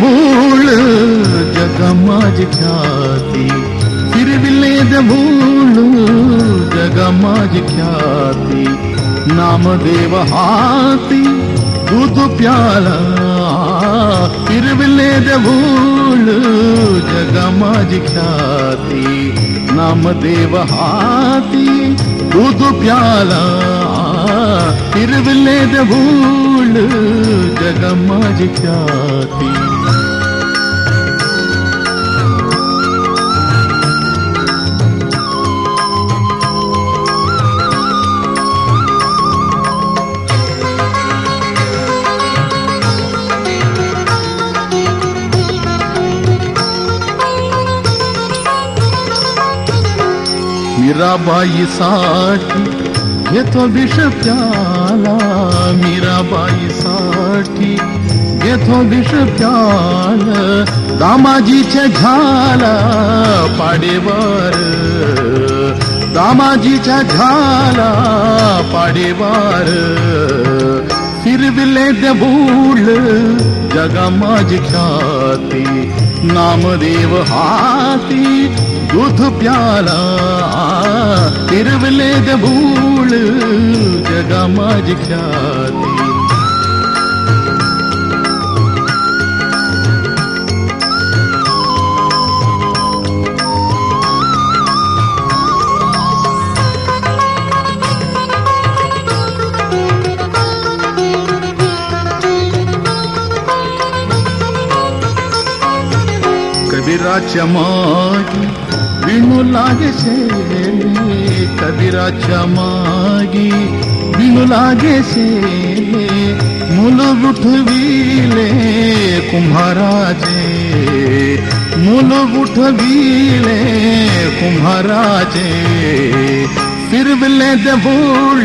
धूळ जग माझ ख्याती फिरविले धूळ जग माझ नाम देव हाती दूध प्याला। फिरविले धूळ जग माझ नाम देव हाती दूध प्याला। फिरविले धूळ जग माझ ख्याती मीराबाई साठी घेतो विष प्याला मीराबाई साठी। घेतो विष प्याल दामाजीच्या झाला पाडेवर। दामाजीच्या झाला पाडेवर फिरविले दबूळ जगा ख्याति नाम नामदेव हाती दूध प्याला फिरवले दबूल जगा माझी ख्याती। मागी विणू लागे शेले मुल उठविले कुंभाराचे मुल उठविले कुंभाराचे फिरविले दबूळ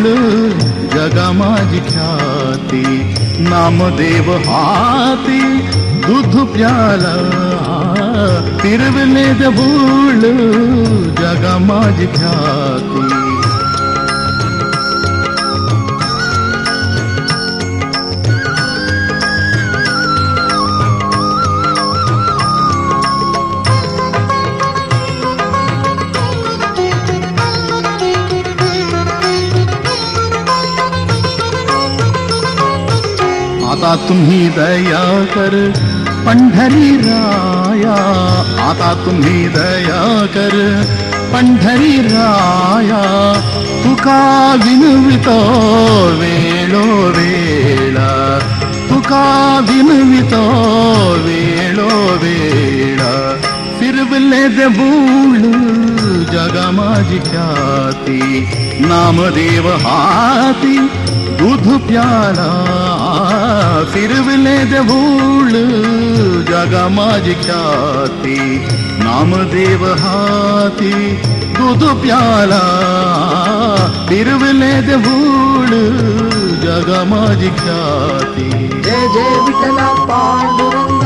जगा माझी ख्याती, नामदेव हाती, दूध प्याला फिरविले दबूळ जगा माझी ख्याती। आता तुम्ही दया कर पंढरी राया दया कर। पंढरी राया तुका विनवितो वेळो वेळ? तुका विनवितो वेळो वेळ? फिरवले दबूळ जगा माझी ख्याती नामदेव हाती दूध प्याला फिरविले दबूळ जगा माझी ख्याती नामदेव हाती दूध प्याला फिरविले देवूल जगा माझी ख्याती। जय जय विठला पांडुरंग।